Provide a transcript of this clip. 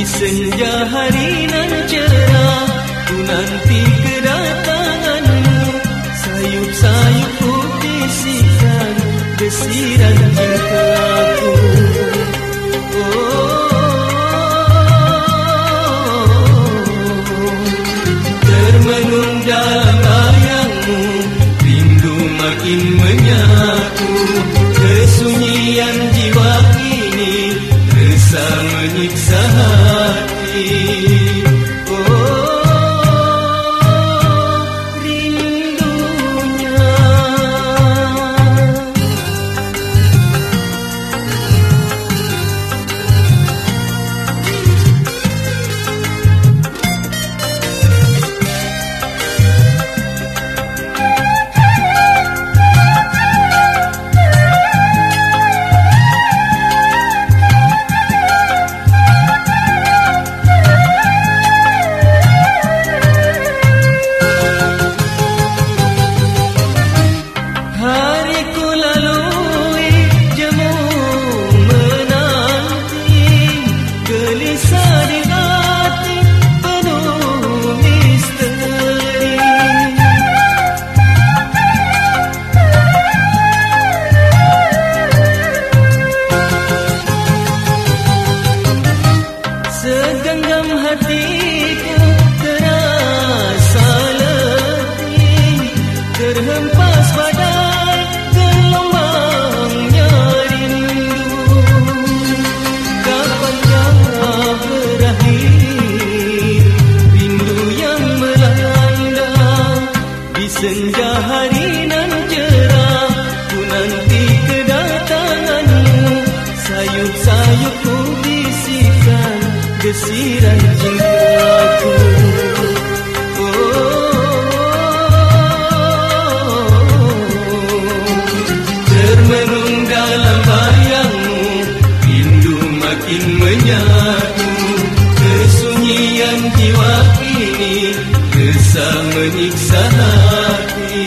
senja hari nan cerah Ku nanti kedatanganmu. Sayup-sayup ku bisikan Desiran cintaku Resah menyiksa Desiran cintaku Termenung dalam bayangmu Rindu makin menyatu. Kesunyian jiwa ini Resah menyiksa hati